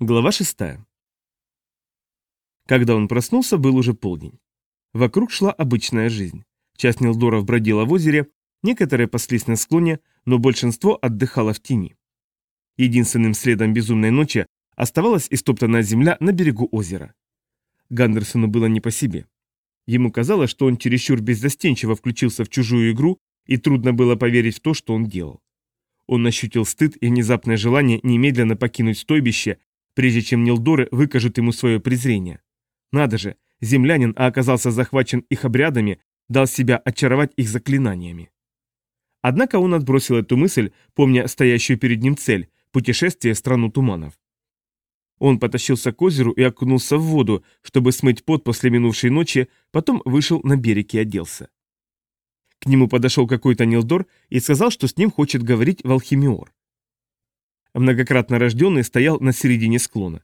Глава 6. Когда он проснулся, был уже полдень. Вокруг шла обычная жизнь. Часть Нилдоров бродила в озере, некоторые паслись на склоне, но большинство отдыхало в тени. Единственным следом безумной ночи оставалась истоптанная земля на берегу озера. Гандерсону было не по себе. Ему казалось, что он чересчур беззастенчиво включился в чужую игру, и трудно было поверить в то, что он делал. Он ощутил стыд и внезапное желание немедленно покинуть стойбище прежде чем Нилдоры выкажут ему свое презрение. Надо же, землянин, а оказался захвачен их обрядами, дал себя очаровать их заклинаниями. Однако он отбросил эту мысль, помня стоящую перед ним цель – путешествие в страну туманов. Он потащился к озеру и окунулся в воду, чтобы смыть пот после минувшей ночи, потом вышел на берег и оделся. К нему подошел какой-то Нилдор и сказал, что с ним хочет говорить Волхимиор. Многократно рожденный стоял на середине склона.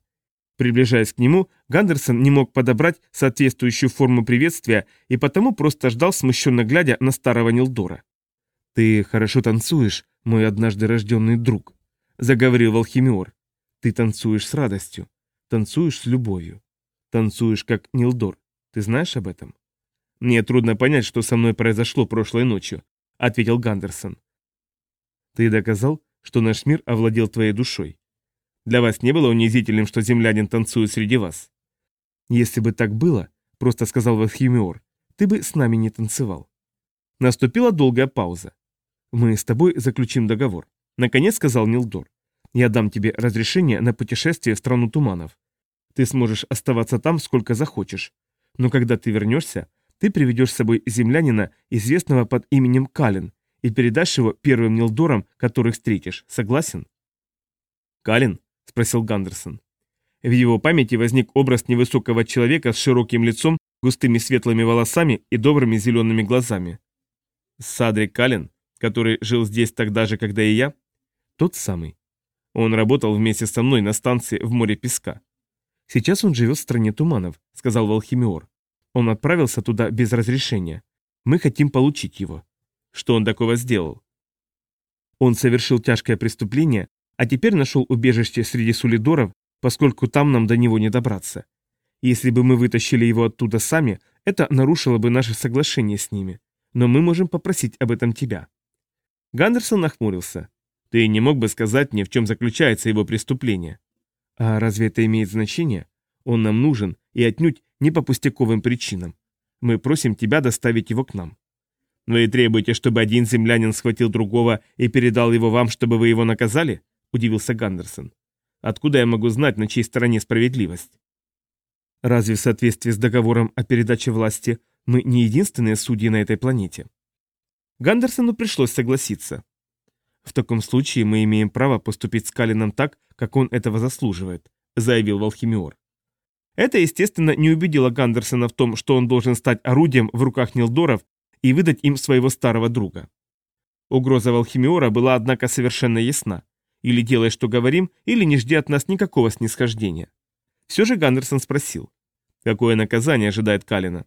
Приближаясь к нему, Гандерсон не мог подобрать соответствующую форму приветствия и потому просто ждал, смущенно глядя на старого Нилдора. «Ты хорошо танцуешь, мой однажды рожденный друг», — заговорил Волхимиор. «Ты танцуешь с радостью, танцуешь с любовью, танцуешь как Нилдор. Ты знаешь об этом?» «Мне трудно понять, что со мной произошло прошлой ночью», — ответил Гандерсон. «Ты доказал, что наш мир овладел твоей душой. Для вас не было унизительным, что землянин танцует среди вас? Если бы так было, просто сказал Вахимиор, ты бы с нами не танцевал. Наступила долгая пауза. Мы с тобой заключим договор. Наконец сказал Нилдор. Я дам тебе разрешение на путешествие в страну туманов. Ты сможешь оставаться там сколько захочешь. Но когда ты вернешься, ты приведешь с собой землянина, известного под именем Калин, и передашь его первым Нилдорам, которых встретишь. Согласен?» «Калин?» – спросил Гандерсон. В его памяти возник образ невысокого человека с широким лицом, густыми светлыми волосами и добрыми зелеными глазами. Садрик Калин, который жил здесь тогда же, когда и я? Тот самый. Он работал вместе со мной на станции в море песка. Сейчас он живет в стране туманов, сказал Волхимиор. Он отправился туда без разрешения. Мы хотим получить его. Что он такого сделал? Он совершил тяжкое преступление, а теперь нашел убежище среди сулидоров, поскольку там нам до него не добраться. Если бы мы вытащили его оттуда сами, это нарушило бы наше соглашение с ними. Но мы можем попросить об этом тебя. Гандерсон нахмурился. Ты не мог бы сказать мне, в чем заключается его преступление? А разве это имеет значение? Он нам нужен, и отнюдь не по пустяковым причинам. Мы просим тебя доставить его к нам. «Вы требуете, чтобы один землянин схватил другого и передал его вам, чтобы вы его наказали?» – удивился Гандерсон. «Откуда я могу знать, на чьей стороне справедливость?» «Разве в соответствии с договором о передаче власти мы не единственные судьи на этой планете?» Гандерсону пришлось согласиться. «В таком случае мы имеем право поступить с Калином так, как он этого заслуживает», – заявил Волхимиор. Это, естественно, не убедило Гандерсона в том, что он должен стать орудием в руках Нилдоров и выдать им своего старого друга. Угроза Волхимиора была, однако, совершенно ясна. Или делай, что говорим, или не жди от нас никакого снисхождения. Все же Гандерсон спросил. Какое наказание ожидает Калина?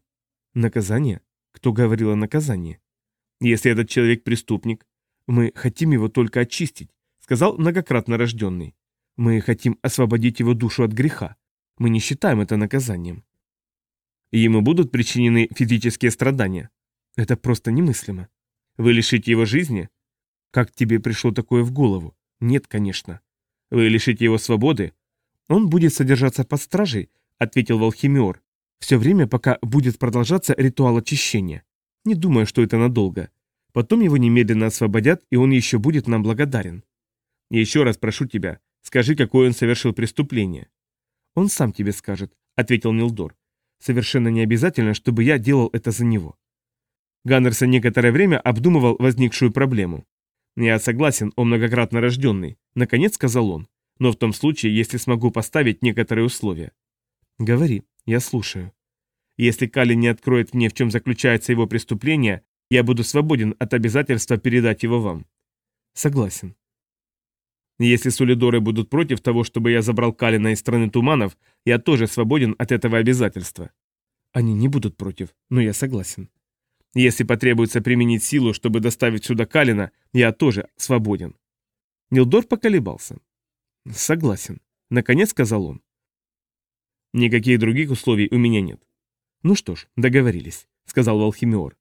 Наказание? Кто говорил о наказании? Если этот человек преступник, мы хотим его только очистить, сказал многократно рожденный. Мы хотим освободить его душу от греха. Мы не считаем это наказанием. Ему будут причинены физические страдания. Это просто немыслимо. Вы лишите его жизни? Как тебе пришло такое в голову? Нет, конечно. Вы лишите его свободы? Он будет содержаться под стражей, ответил Волхимиор. Все время, пока будет продолжаться ритуал очищения. Не думаю, что это надолго. Потом его немедленно освободят, и он еще будет нам благодарен. Еще раз прошу тебя, скажи, какое он совершил преступление. Он сам тебе скажет, ответил Нилдор. Совершенно не обязательно, чтобы я делал это за него. Ганнерсон некоторое время обдумывал возникшую проблему. «Я согласен, он многократно рожденный», — наконец сказал он. «Но в том случае, если смогу поставить некоторые условия». «Говори, я слушаю». «Если Кали не откроет мне, в чем заключается его преступление, я буду свободен от обязательства передать его вам». «Согласен». «Если Сулидоры будут против того, чтобы я забрал Калина из страны туманов, я тоже свободен от этого обязательства». «Они не будут против, но я согласен». Если потребуется применить силу, чтобы доставить сюда Калина, я тоже свободен. Нилдор поколебался. Согласен. Наконец сказал он. Никаких других условий у меня нет. Ну что ж, договорились, сказал Волхимиор.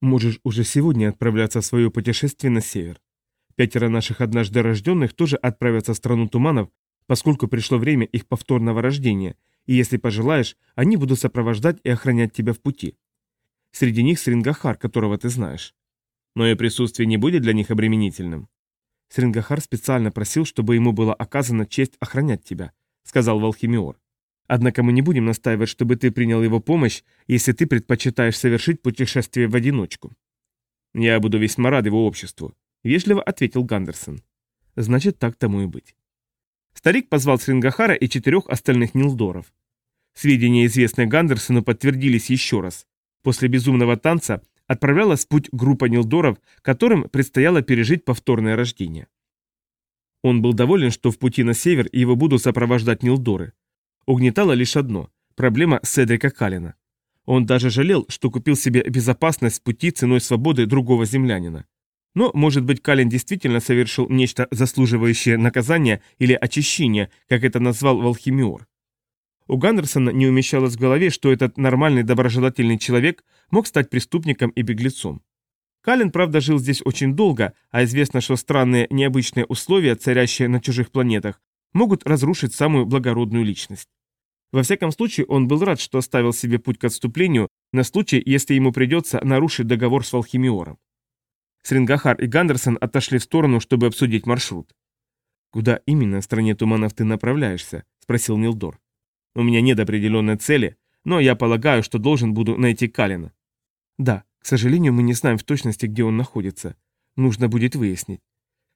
Можешь уже сегодня отправляться в свое путешествие на север. Пятеро наших однажды рожденных тоже отправятся в страну туманов, поскольку пришло время их повторного рождения, и если пожелаешь, они будут сопровождать и охранять тебя в пути. Среди них Срингахар, которого ты знаешь. Но и присутствие не будет для них обременительным. Срингахар специально просил, чтобы ему была оказана честь охранять тебя, сказал Волхимиор. Однако мы не будем настаивать, чтобы ты принял его помощь, если ты предпочитаешь совершить путешествие в одиночку. Я буду весьма рад его обществу, вежливо ответил Гандерсон. Значит, так тому и быть. Старик позвал Срингахара и четырех остальных Нилдоров. Сведения, известные Гандерсону, подтвердились еще раз. После безумного танца отправлялась в путь группа Нилдоров, которым предстояло пережить повторное рождение. Он был доволен, что в пути на север его будут сопровождать Нилдоры. Угнетало лишь одно – проблема Седрика Калина. Он даже жалел, что купил себе безопасность пути ценой свободы другого землянина. Но, может быть, Калин действительно совершил нечто заслуживающее наказания или очищения, как это назвал Волхимиор. У Гандерсона не умещалось в голове, что этот нормальный доброжелательный человек мог стать преступником и беглецом. Калин, правда, жил здесь очень долго, а известно, что странные необычные условия, царящие на чужих планетах, могут разрушить самую благородную личность. Во всяком случае, он был рад, что оставил себе путь к отступлению на случай, если ему придется нарушить договор с Волхимиором. Срингахар и Гандерсон отошли в сторону, чтобы обсудить маршрут. «Куда именно в стране туманов ты направляешься?» – спросил Нилдор. «У меня нет определенной цели, но я полагаю, что должен буду найти Калина». «Да, к сожалению, мы не знаем в точности, где он находится. Нужно будет выяснить.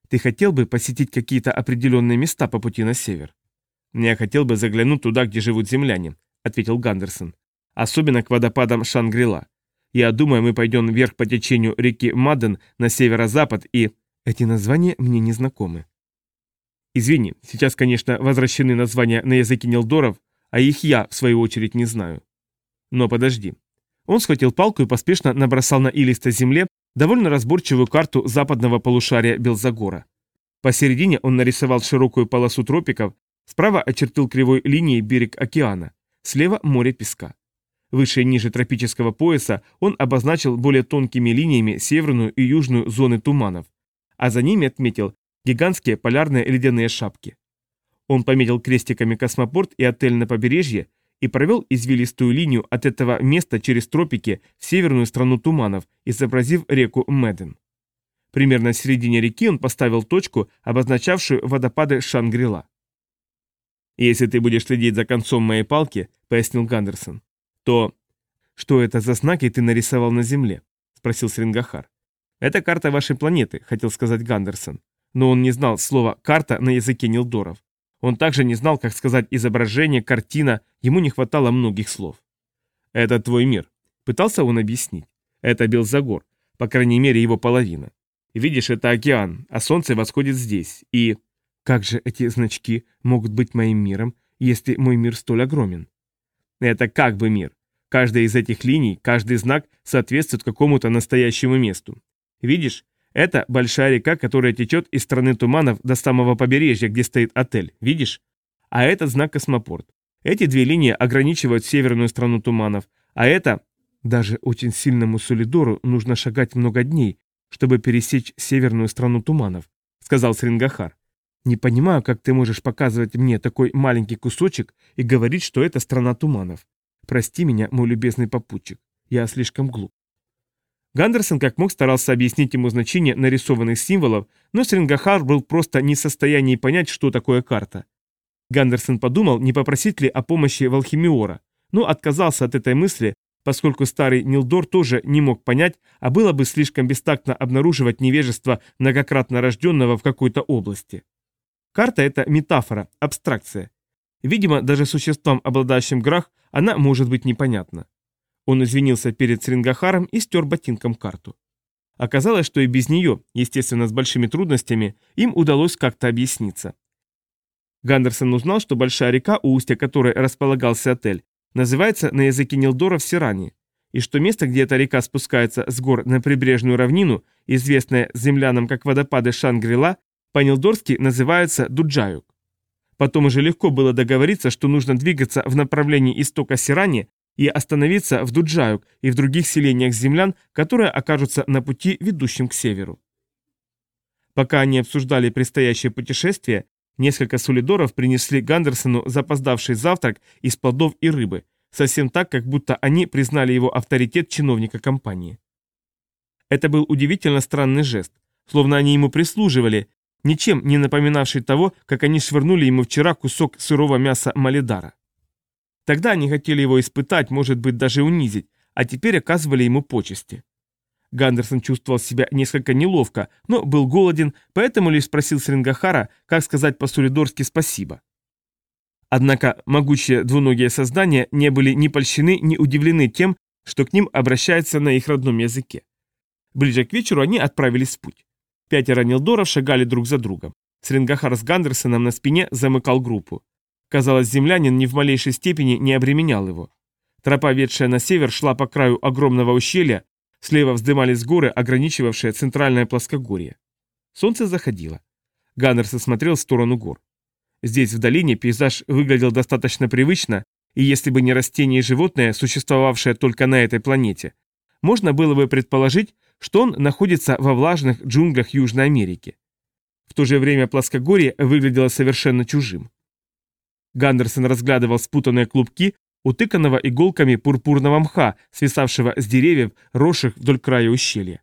Ты хотел бы посетить какие-то определенные места по пути на север?» «Я хотел бы заглянуть туда, где живут земляне», — ответил Гандерсон. «Особенно к водопадам Шангрила. Я думаю, мы пойдем вверх по течению реки Маден на северо-запад и... Эти названия мне не знакомы. Извини, сейчас, конечно, возвращены названия на языке Нилдоров, а их я, в свою очередь, не знаю. Но подожди. Он схватил палку и поспешно набросал на илистой земле довольно разборчивую карту западного полушария Белзагора. Посередине он нарисовал широкую полосу тропиков, справа очертил кривой линией берег океана, слева море песка. Выше и ниже тропического пояса он обозначил более тонкими линиями северную и южную зоны туманов, а за ними отметил гигантские полярные ледяные шапки. Он пометил крестиками космопорт и отель на побережье и провел извилистую линию от этого места через тропики в северную страну туманов, изобразив реку Меден. Примерно в середине реки он поставил точку, обозначавшую водопады Шангрила. «Если ты будешь следить за концом моей палки», — пояснил Гандерсон, то... Что это за знаки ты нарисовал на Земле? Спросил Срингахар. Это карта вашей планеты, хотел сказать Гандерсон. Но он не знал слова «карта» на языке Нилдоров. Он также не знал, как сказать изображение, картина, ему не хватало многих слов. «Это твой мир», — пытался он объяснить. «Это Белзагор, по крайней мере его половина. Видишь, это океан, а солнце восходит здесь, и...» «Как же эти значки могут быть моим миром, если мой мир столь огромен?» Это как бы мир. Каждая из этих линий, каждый знак соответствует какому-то настоящему месту. Видишь, это большая река, которая течет из страны туманов до самого побережья, где стоит отель. Видишь? А это знак космопорт. Эти две линии ограничивают северную страну туманов, а это... Даже очень сильному Солидору нужно шагать много дней, чтобы пересечь северную страну туманов, сказал Срингахар. Не понимаю, как ты можешь показывать мне такой маленький кусочек и говорить, что это страна туманов. Прости меня, мой любезный попутчик. Я слишком глуп. Гандерсон как мог старался объяснить ему значение нарисованных символов, но Срингахар был просто не в состоянии понять, что такое карта. Гандерсон подумал, не попросить ли о помощи Волхимиора, но отказался от этой мысли, поскольку старый Нилдор тоже не мог понять, а было бы слишком бестактно обнаруживать невежество многократно рожденного в какой-то области. Карта – это метафора, абстракция. Видимо, даже существам, обладающим грах, она может быть непонятна. Он извинился перед Срингахаром и стер ботинком карту. Оказалось, что и без нее, естественно, с большими трудностями, им удалось как-то объясниться. Гандерсон узнал, что большая река, у устья которой располагался отель, называется на языке Нилдоров Сирани, и что место, где эта река спускается с гор на прибрежную равнину, известное землянам как водопады Шангрила, по-нилдорски называется Дуджаюк. Потом уже легко было договориться, что нужно двигаться в направлении истока Сирани и остановиться в Дуджаюк и в других селениях землян, которые окажутся на пути, ведущем к северу. Пока они обсуждали предстоящее путешествие, несколько сулидоров принесли Гандерсону запоздавший завтрак из плодов и рыбы, совсем так, как будто они признали его авторитет чиновника компании. Это был удивительно странный жест, словно они ему прислуживали, ничем не напоминавший того, как они швырнули ему вчера кусок сырого мяса Малидара. Тогда они хотели его испытать, может быть, даже унизить, а теперь оказывали ему почести. Гандерсон чувствовал себя несколько неловко, но был голоден, поэтому лишь спросил Срингахара, как сказать по-сулидорски спасибо. Однако могучие двуногие создания не были ни польщены, ни удивлены тем, что к ним обращаются на их родном языке. Ближе к вечеру они отправились в путь. Пятеро Нилдоров шагали друг за другом. Срингахар с Гандерсоном на спине замыкал группу. Казалось, землянин ни в малейшей степени не обременял его. Тропа, ведшая на север, шла по краю огромного ущелья, слева вздымались горы, ограничивавшие центральное плоскогорье. Солнце заходило. Ганнерс смотрел в сторону гор. Здесь, в долине, пейзаж выглядел достаточно привычно, и если бы не растения и животные, существовавшие только на этой планете, можно было бы предположить, что он находится во влажных джунглях Южной Америки. В то же время плоскогорье выглядело совершенно чужим. Гандерсон разглядывал спутанные клубки, утыканного иголками пурпурного мха, свисавшего с деревьев, росших вдоль края ущелья.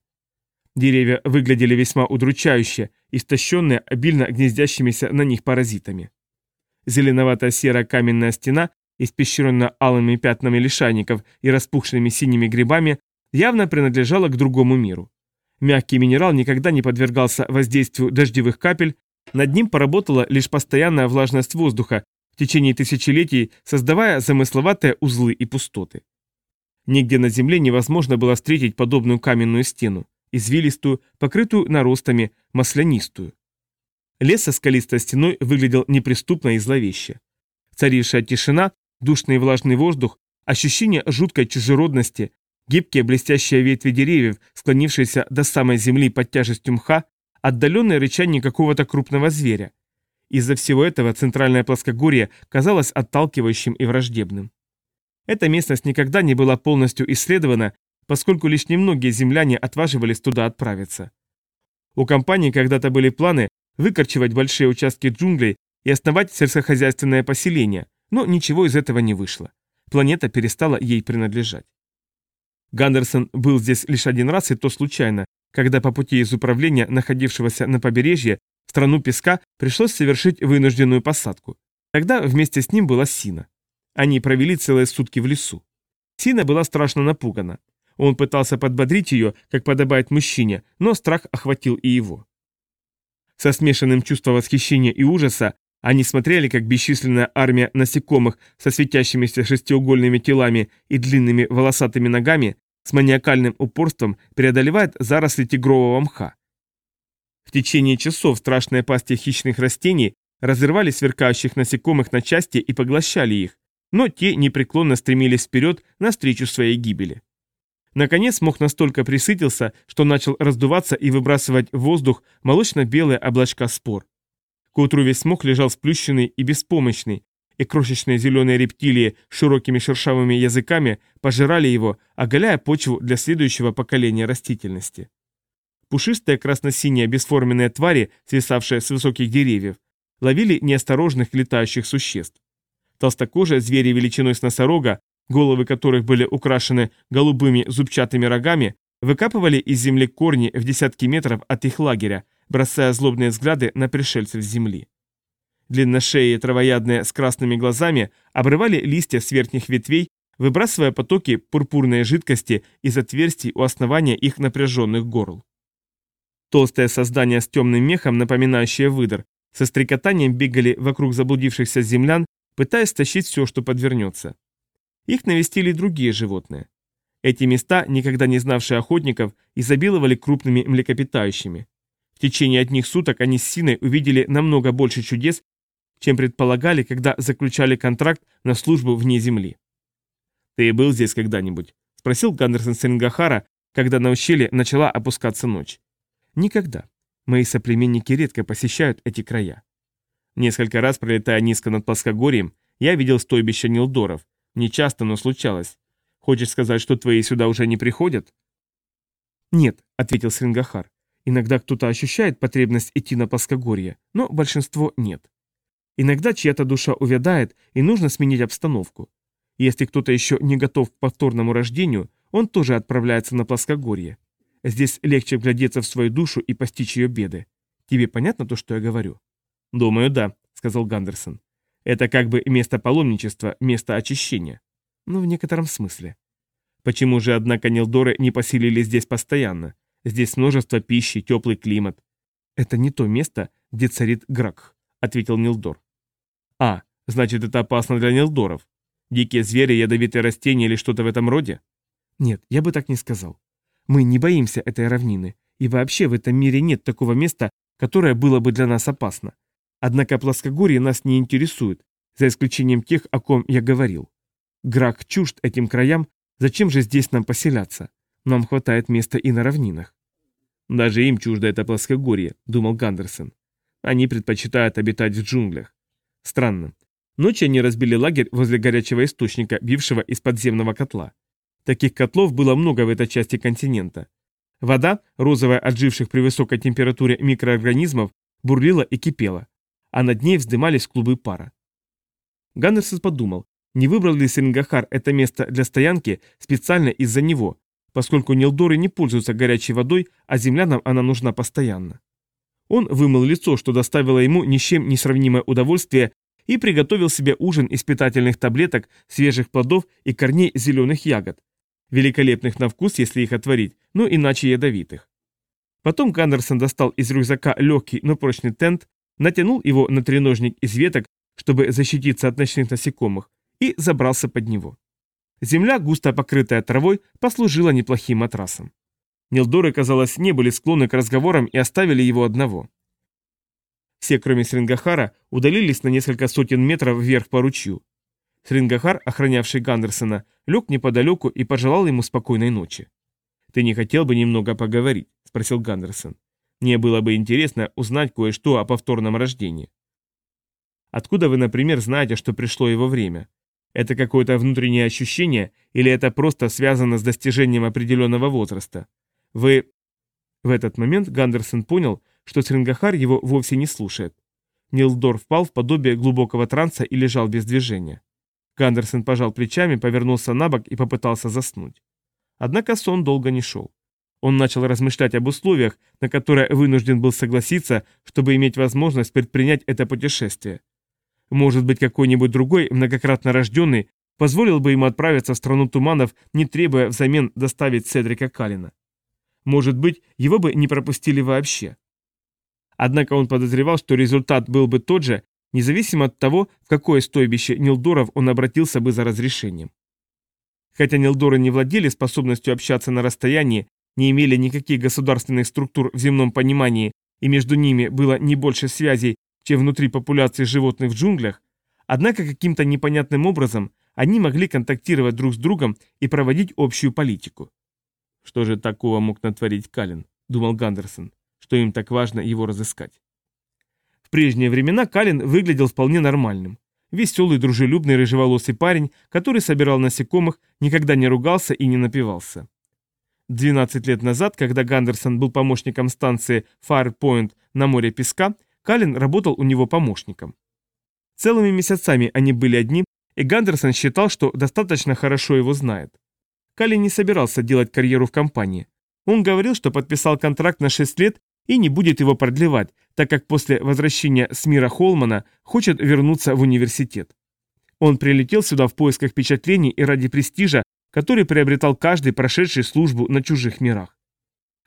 Деревья выглядели весьма удручающе, истощенные обильно гнездящимися на них паразитами. Зеленоватая серая каменная стена, испещренная алыми пятнами лишайников и распухшими синими грибами, явно принадлежала к другому миру. Мягкий минерал никогда не подвергался воздействию дождевых капель, над ним поработала лишь постоянная влажность воздуха, течение тысячелетий создавая замысловатые узлы и пустоты. Нигде на Земле невозможно было встретить подобную каменную стену, извилистую, покрытую наростами, маслянистую. Лес со скалистой стеной выглядел неприступно и зловеще. Царившая тишина, душный и влажный воздух, ощущение жуткой чужеродности, гибкие блестящие ветви деревьев, склонившиеся до самой земли под тяжестью мха, отдаленное рычание какого-то крупного зверя, из-за всего этого центральное плоскогорье казалось отталкивающим и враждебным. Эта местность никогда не была полностью исследована, поскольку лишь немногие земляне отваживались туда отправиться. У компании когда-то были планы выкорчевать большие участки джунглей и основать сельскохозяйственное поселение, но ничего из этого не вышло. Планета перестала ей принадлежать. Гандерсон был здесь лишь один раз, и то случайно, когда по пути из управления, находившегося на побережье, страну песка пришлось совершить вынужденную посадку. Тогда вместе с ним была Сина. Они провели целые сутки в лесу. Сина была страшно напугана. Он пытался подбодрить ее, как подобает мужчине, но страх охватил и его. Со смешанным чувством восхищения и ужаса они смотрели, как бесчисленная армия насекомых со светящимися шестиугольными телами и длинными волосатыми ногами с маниакальным упорством преодолевает заросли тигрового мха. В течение часов страшные пасти хищных растений разрывали сверкающих насекомых на части и поглощали их, но те непреклонно стремились вперед навстречу своей гибели. Наконец мох настолько присытился, что начал раздуваться и выбрасывать в воздух молочно-белые облачка спор. К утру весь мох лежал сплющенный и беспомощный, и крошечные зеленые рептилии с широкими шершавыми языками пожирали его, оголяя почву для следующего поколения растительности. Пушистые красно-синие бесформенные твари, свисавшие с высоких деревьев, ловили неосторожных летающих существ. Толстокожие звери величиной с носорога, головы которых были украшены голубыми зубчатыми рогами, выкапывали из земли корни в десятки метров от их лагеря, бросая злобные взгляды на пришельцев земли. Длинношеи травоядные с красными глазами обрывали листья с верхних ветвей, выбрасывая потоки пурпурной жидкости из отверстий у основания их напряженных горл. Толстое создание с темным мехом, напоминающее выдор, со стрекотанием бегали вокруг заблудившихся землян, пытаясь тащить все, что подвернется. Их навестили другие животные. Эти места, никогда не знавшие охотников, изобиловали крупными млекопитающими. В течение одних суток они с Синой увидели намного больше чудес, чем предполагали, когда заключали контракт на службу вне Земли. «Ты был здесь когда-нибудь?» – спросил Гандерсон Срингахара, когда на ущелье начала опускаться ночь. Никогда. Мои соплеменники редко посещают эти края. Несколько раз, пролетая низко над плоскогорьем, я видел стойбище Нилдоров. Не часто, но случалось. Хочешь сказать, что твои сюда уже не приходят? Нет, ответил Срингахар. Иногда кто-то ощущает потребность идти на плоскогорье, но большинство нет. Иногда чья-то душа увядает, и нужно сменить обстановку. Если кто-то еще не готов к повторному рождению, он тоже отправляется на плоскогорье. Здесь легче вглядеться в свою душу и постичь ее беды. Тебе понятно то, что я говорю? Думаю, да, сказал Гандерсон. Это как бы место паломничества, место очищения. Ну, в некотором смысле. Почему же, однако, Нилдоры не поселили здесь постоянно? Здесь множество пищи, теплый климат. Это не то место, где царит Гракх, ответил Нилдор. А, значит, это опасно для Нилдоров. Дикие звери, ядовитые растения или что-то в этом роде? Нет, я бы так не сказал. Мы не боимся этой равнины, и вообще в этом мире нет такого места, которое было бы для нас опасно. Однако плоскогорье нас не интересует, за исключением тех, о ком я говорил. Грак чужд этим краям, зачем же здесь нам поселяться? Нам хватает места и на равнинах. Даже им чуждо это плоскогорье, думал Гандерсон. Они предпочитают обитать в джунглях. Странно. Ночью они разбили лагерь возле горячего источника, бившего из подземного котла. Таких котлов было много в этой части континента. Вода, розовая от живших при высокой температуре микроорганизмов, бурлила и кипела, а над ней вздымались клубы пара. Ганнерсон подумал, не выбрал ли Срингахар это место для стоянки специально из-за него, поскольку Нилдоры не пользуются горячей водой, а землянам она нужна постоянно. Он вымыл лицо, что доставило ему ни с чем не сравнимое удовольствие, и приготовил себе ужин из питательных таблеток, свежих плодов и корней зеленых ягод, великолепных на вкус, если их отварить, но иначе ядовитых. Потом Гандерсон достал из рюкзака легкий, но прочный тент, натянул его на треножник из веток, чтобы защититься от ночных насекомых, и забрался под него. Земля, густо покрытая травой, послужила неплохим матрасом. Нилдоры, казалось, не были склонны к разговорам и оставили его одного. Все, кроме Срингахара, удалились на несколько сотен метров вверх по ручью. Срингахар, охранявший Гандерсона, лег неподалеку и пожелал ему спокойной ночи. «Ты не хотел бы немного поговорить?» – спросил Гандерсон. «Мне было бы интересно узнать кое-что о повторном рождении». «Откуда вы, например, знаете, что пришло его время? Это какое-то внутреннее ощущение или это просто связано с достижением определенного возраста? Вы...» В этот момент Гандерсон понял, что Срингахар его вовсе не слушает. Нилдор впал в подобие глубокого транса и лежал без движения. Гандерсон пожал плечами, повернулся на бок и попытался заснуть. Однако сон долго не шел. Он начал размышлять об условиях, на которые вынужден был согласиться, чтобы иметь возможность предпринять это путешествие. Может быть, какой-нибудь другой, многократно рожденный, позволил бы ему отправиться в страну туманов, не требуя взамен доставить Седрика Калина. Может быть, его бы не пропустили вообще. Однако он подозревал, что результат был бы тот же, независимо от того, в какое стойбище Нилдоров он обратился бы за разрешением. Хотя Нилдоры не владели способностью общаться на расстоянии, не имели никаких государственных структур в земном понимании, и между ними было не больше связей, чем внутри популяции животных в джунглях, однако каким-то непонятным образом они могли контактировать друг с другом и проводить общую политику. «Что же такого мог натворить Калин?» – думал Гандерсон, – что им так важно его разыскать. В прежние времена Калин выглядел вполне нормальным. Веселый, дружелюбный, рыжеволосый парень, который собирал насекомых, никогда не ругался и не напивался. 12 лет назад, когда Гандерсон был помощником станции Firepoint на море песка, Калин работал у него помощником. Целыми месяцами они были одни, и Гандерсон считал, что достаточно хорошо его знает. Калин не собирался делать карьеру в компании. Он говорил, что подписал контракт на 6 лет и не будет его продлевать, так как после возвращения с мира Холмана хочет вернуться в университет. Он прилетел сюда в поисках впечатлений и ради престижа, который приобретал каждый прошедший службу на чужих мирах.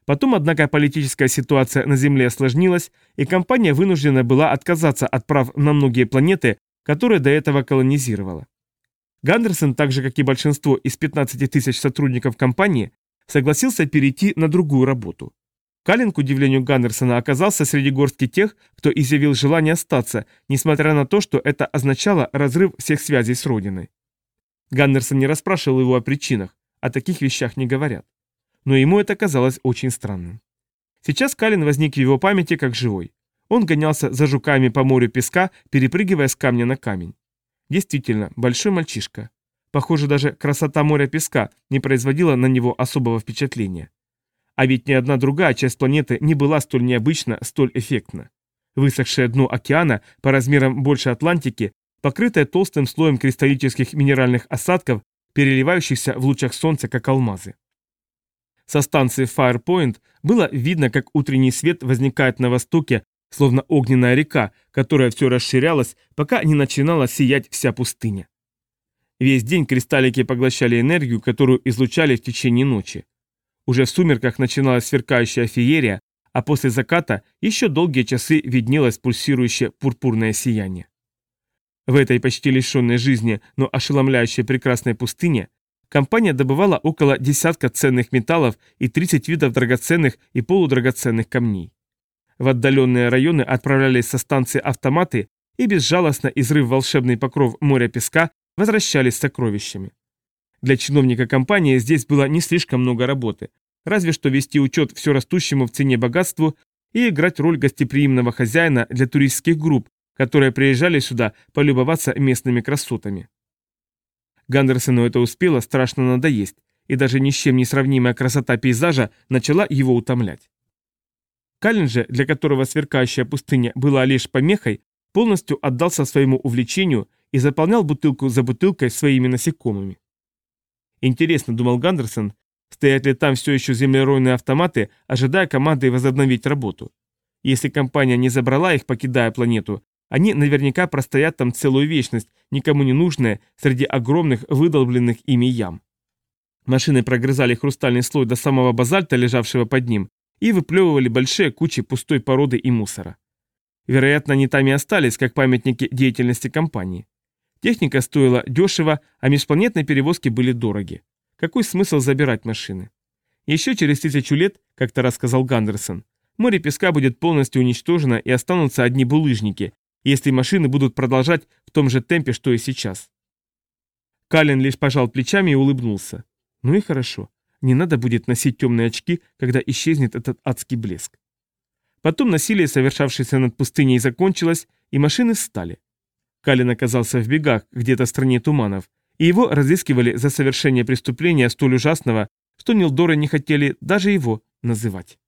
Потом, однако, политическая ситуация на Земле осложнилась, и компания вынуждена была отказаться от прав на многие планеты, которые до этого колонизировала. Гандерсон, так же как и большинство из 15 тысяч сотрудников компании, согласился перейти на другую работу. Каллен, к удивлению Гандерсона, оказался среди горстки тех, кто изъявил желание остаться, несмотря на то, что это означало разрыв всех связей с Родиной. Гандерсон не расспрашивал его о причинах, о таких вещах не говорят. Но ему это казалось очень странным. Сейчас Каллен возник в его памяти как живой. Он гонялся за жуками по морю песка, перепрыгивая с камня на камень. Действительно, большой мальчишка. Похоже, даже красота моря песка не производила на него особого впечатления. А ведь ни одна другая часть планеты не была столь необычна, столь эффектна. Высохшее дно океана по размерам больше Атлантики, покрытое толстым слоем кристаллических минеральных осадков, переливающихся в лучах солнца, как алмазы. Со станции Firepoint было видно, как утренний свет возникает на востоке, словно огненная река, которая все расширялась, пока не начинала сиять вся пустыня. Весь день кристаллики поглощали энергию, которую излучали в течение ночи. Уже в сумерках начиналась сверкающая феерия, а после заката еще долгие часы виднелось пульсирующее пурпурное сияние. В этой почти лишенной жизни, но ошеломляющей прекрасной пустыне компания добывала около десятка ценных металлов и 30 видов драгоценных и полудрагоценных камней. В отдаленные районы отправлялись со станции автоматы и безжалостно изрыв волшебный покров моря песка возвращались с сокровищами. Для чиновника компании здесь было не слишком много работы, разве что вести учет все растущему в цене богатству и играть роль гостеприимного хозяина для туристских групп, которые приезжали сюда полюбоваться местными красотами. Гандерсону это успело страшно надоесть, и даже ни с чем не сравнимая красота пейзажа начала его утомлять. Каллен же, для которого сверкающая пустыня была лишь помехой, полностью отдался своему увлечению и заполнял бутылку за бутылкой своими насекомыми. Интересно, думал Гандерсон, стоят ли там все еще землеройные автоматы, ожидая команды возобновить работу. Если компания не забрала их, покидая планету, они наверняка простоят там целую вечность, никому не нужные, среди огромных выдолбленных ими ям. Машины прогрызали хрустальный слой до самого базальта, лежавшего под ним, и выплевывали большие кучи пустой породы и мусора. Вероятно, они там и остались, как памятники деятельности компании. Техника стоила дешево, а межпланетные перевозки были дороги. Какой смысл забирать машины? Еще через тысячу лет, как-то рассказал Гандерсон, море песка будет полностью уничтожено и останутся одни булыжники, если машины будут продолжать в том же темпе, что и сейчас. Каллен лишь пожал плечами и улыбнулся. Ну и хорошо. Не надо будет носить темные очки, когда исчезнет этот адский блеск. Потом насилие, совершавшееся над пустыней, закончилось, и машины встали. Калин оказался в бегах, где-то в стране туманов, и его разыскивали за совершение преступления столь ужасного, что Нилдоры не хотели даже его называть.